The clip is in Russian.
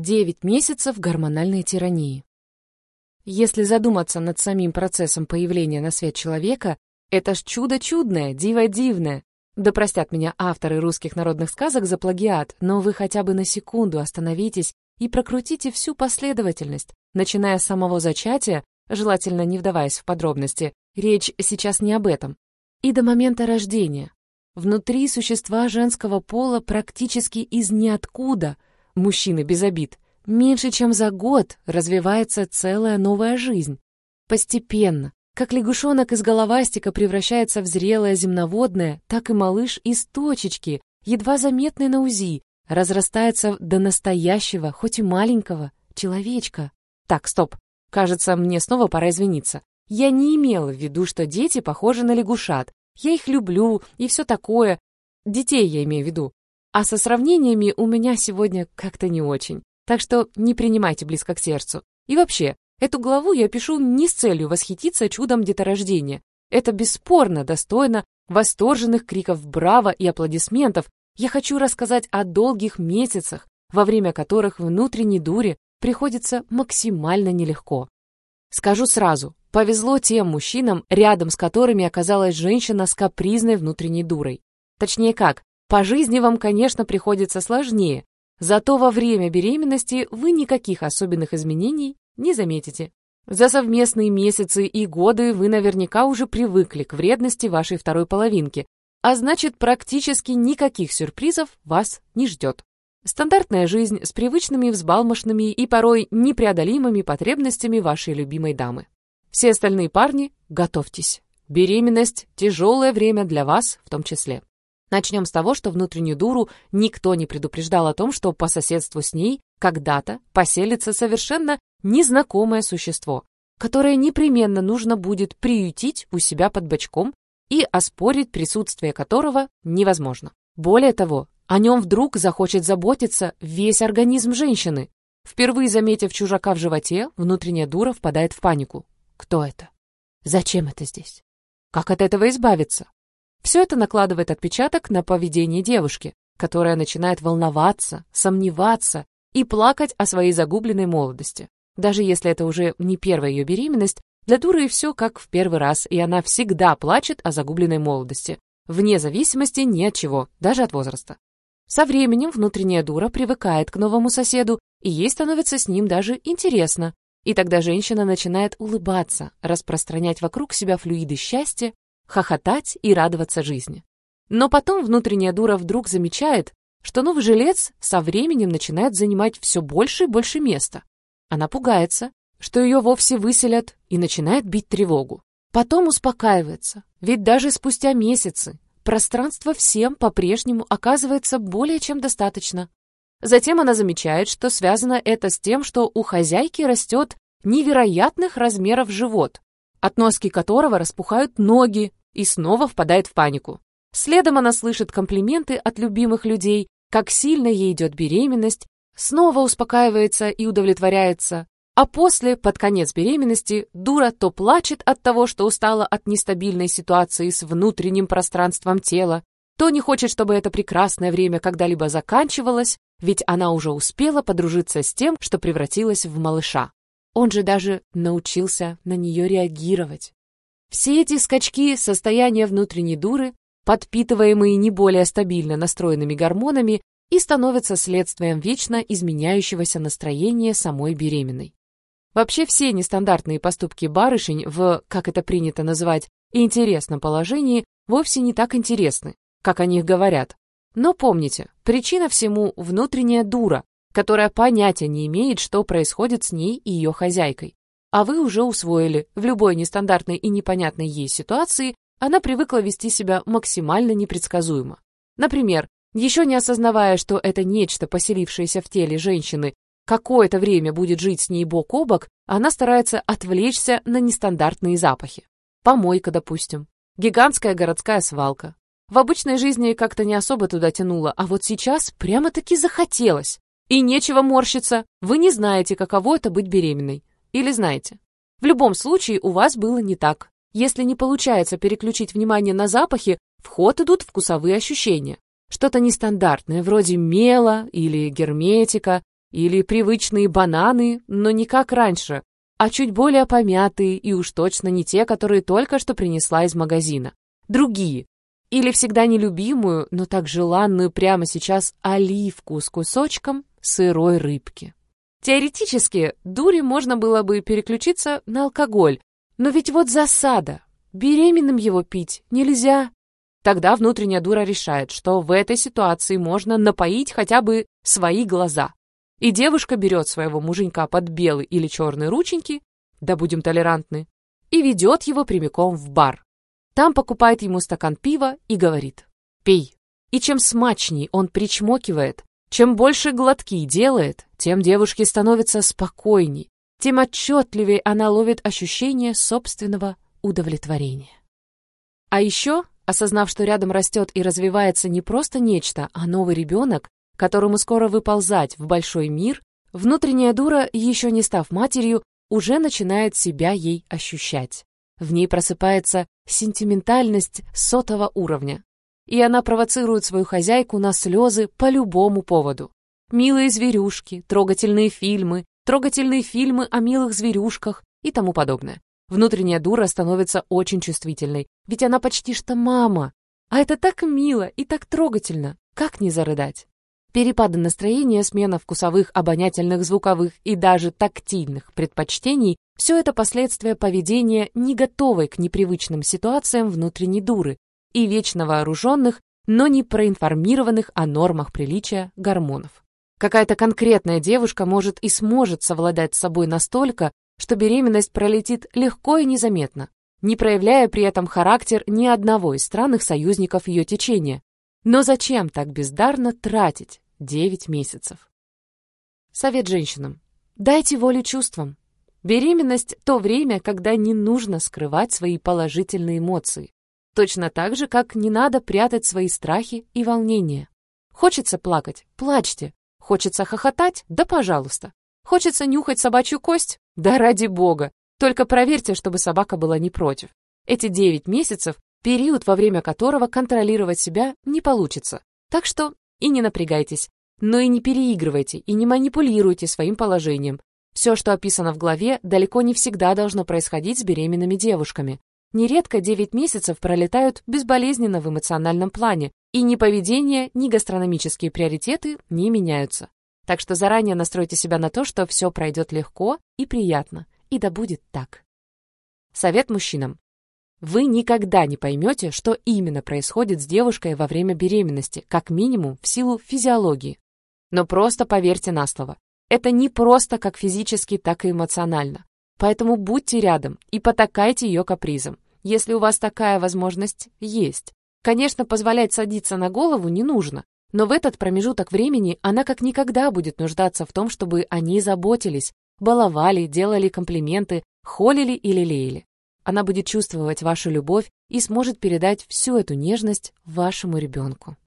9 месяцев гормональной тирании. Если задуматься над самим процессом появления на свет человека, это ж чудо чудное, диво дивное. Да простят меня авторы русских народных сказок за плагиат, но вы хотя бы на секунду остановитесь и прокрутите всю последовательность, начиная с самого зачатия, желательно не вдаваясь в подробности, речь сейчас не об этом, и до момента рождения. Внутри существа женского пола практически из ниоткуда, мужчины без обид, меньше чем за год развивается целая новая жизнь. Постепенно, как лягушонок из головастика превращается в зрелое земноводное, так и малыш из точечки, едва заметный на УЗИ, разрастается до настоящего, хоть и маленького, человечка. Так, стоп. Кажется, мне снова пора извиниться. Я не имела в виду, что дети похожи на лягушат. Я их люблю и все такое. Детей я имею в виду. А со сравнениями у меня сегодня как-то не очень. Так что не принимайте близко к сердцу. И вообще, Эту главу я пишу не с целью восхититься чудом деторождения. Это бесспорно достойно восторженных криков «Браво!» и аплодисментов. Я хочу рассказать о долгих месяцах, во время которых внутренней дуре приходится максимально нелегко. Скажу сразу, повезло тем мужчинам, рядом с которыми оказалась женщина с капризной внутренней дурой. Точнее как, по жизни вам, конечно, приходится сложнее, зато во время беременности вы никаких особенных изменений не заметите. За совместные месяцы и годы вы наверняка уже привыкли к вредности вашей второй половинки, а значит, практически никаких сюрпризов вас не ждет. Стандартная жизнь с привычными взбалмошными и порой непреодолимыми потребностями вашей любимой дамы. Все остальные парни, готовьтесь. Беременность – тяжелое время для вас в том числе. Начнем с того, что внутреннюю дуру никто не предупреждал о том, что по соседству с ней когда-то поселится совершенно незнакомое существо, которое непременно нужно будет приютить у себя под бочком и оспорить присутствие которого невозможно. Более того, о нем вдруг захочет заботиться весь организм женщины. Впервые заметив чужака в животе, внутренняя дура впадает в панику. Кто это? Зачем это здесь? Как от этого избавиться? Все это накладывает отпечаток на поведение девушки, которая начинает волноваться, сомневаться и плакать о своей загубленной молодости. Даже если это уже не первая ее беременность, для дуры все как в первый раз, и она всегда плачет о загубленной молодости, вне зависимости ни от чего, даже от возраста. Со временем внутренняя дура привыкает к новому соседу, и ей становится с ним даже интересно. И тогда женщина начинает улыбаться, распространять вокруг себя флюиды счастья, хохотать и радоваться жизни. Но потом внутренняя дура вдруг замечает, что новый жилец со временем начинает занимать все больше и больше места. Она пугается, что ее вовсе выселят, и начинает бить тревогу. Потом успокаивается, ведь даже спустя месяцы пространства всем по-прежнему оказывается более чем достаточно. Затем она замечает, что связано это с тем, что у хозяйки растет невероятных размеров живот, от носки которого распухают ноги, и снова впадает в панику. Следом она слышит комплименты от любимых людей, как сильно ей идет беременность, снова успокаивается и удовлетворяется, а после, под конец беременности, дура то плачет от того, что устала от нестабильной ситуации с внутренним пространством тела, то не хочет, чтобы это прекрасное время когда-либо заканчивалось, ведь она уже успела подружиться с тем, что превратилась в малыша. Он же даже научился на нее реагировать. Все эти скачки состояния внутренней дуры, подпитываемые не более стабильно настроенными гормонами, и становятся следствием вечно изменяющегося настроения самой беременной. Вообще все нестандартные поступки барышень в, как это принято называть, интересном положении вовсе не так интересны, как о них говорят. Но помните, причина всему – внутренняя дура, которая понятия не имеет, что происходит с ней и ее хозяйкой. А вы уже усвоили, в любой нестандартной и непонятной ей ситуации она привыкла вести себя максимально непредсказуемо. Например, еще не осознавая, что это нечто, поселившееся в теле женщины, какое-то время будет жить с ней бок о бок, она старается отвлечься на нестандартные запахи. Помойка, допустим. Гигантская городская свалка. В обычной жизни как-то не особо туда тянуло, а вот сейчас прямо-таки захотелось. И нечего морщиться, вы не знаете, каково это быть беременной. Или знаете? В любом случае у вас было не так. Если не получается переключить внимание на запахи, в ход идут вкусовые ощущения. Что-то нестандартное, вроде мела или герметика, или привычные бананы, но не как раньше, а чуть более помятые и уж точно не те, которые только что принесла из магазина. Другие. Или всегда нелюбимую, но так желанную прямо сейчас оливку с кусочком сырой рыбки. Теоретически, дуре можно было бы переключиться на алкоголь, но ведь вот засада. Беременным его пить нельзя. Тогда внутренняя дура решает, что в этой ситуации можно напоить хотя бы свои глаза. И девушка берет своего муженька под белые или черные рученьки, да будем толерантны, и ведет его прямиком в бар. Там покупает ему стакан пива и говорит «Пей». И чем смачней он причмокивает, чем больше глотки делает, тем девушке становится спокойней, тем отчетливее она ловит ощущение собственного удовлетворения. А еще, осознав, что рядом растет и развивается не просто нечто, а новый ребенок, которому скоро выползать в большой мир, внутренняя дура, еще не став матерью, уже начинает себя ей ощущать. В ней просыпается сентиментальность сотого уровня, и она провоцирует свою хозяйку на слезы по любому поводу. Милые зверюшки, трогательные фильмы, трогательные фильмы о милых зверюшках и тому подобное. Внутренняя дура становится очень чувствительной, ведь она почти что мама. А это так мило и так трогательно, как не зарыдать? Перепады настроения, смена вкусовых, обонятельных, звуковых и даже тактильных предпочтений – все это последствия поведения, не готовой к непривычным ситуациям внутренней дуры и вечно вооруженных, но не проинформированных о нормах приличия гормонов. Какая-то конкретная девушка может и сможет совладать с собой настолько, что беременность пролетит легко и незаметно, не проявляя при этом характер ни одного из странных союзников ее течения, но зачем так бездарно тратить 9 месяцев? Совет женщинам. Дайте волю чувствам. Беременность – то время, когда не нужно скрывать свои положительные эмоции. Точно так же, как не надо прятать свои страхи и волнения. Хочется плакать – плачьте. Хочется хохотать – да пожалуйста. Хочется нюхать собачью кость? Да ради бога. Только проверьте, чтобы собака была не против. Эти 9 месяцев период, во время которого контролировать себя не получится. Так что и не напрягайтесь, но и не переигрывайте и не манипулируйте своим положением. Все, что описано в главе, далеко не всегда должно происходить с беременными девушками. Нередко 9 месяцев пролетают безболезненно в эмоциональном плане, и ни поведение, ни гастрономические приоритеты не меняются. Так что заранее настройте себя на то, что все пройдет легко и приятно, и да будет так. Совет мужчинам. Вы никогда не поймете, что именно происходит с девушкой во время беременности, как минимум в силу физиологии. Но просто поверьте на слово. Это не просто как физически, так и эмоционально. Поэтому будьте рядом и потакайте ее капризом, если у вас такая возможность есть. Конечно, позволять садиться на голову не нужно, но в этот промежуток времени она как никогда будет нуждаться в том, чтобы они заботились, баловали, делали комплименты, холили или лелеяли. Она будет чувствовать вашу любовь и сможет передать всю эту нежность вашему ребенку.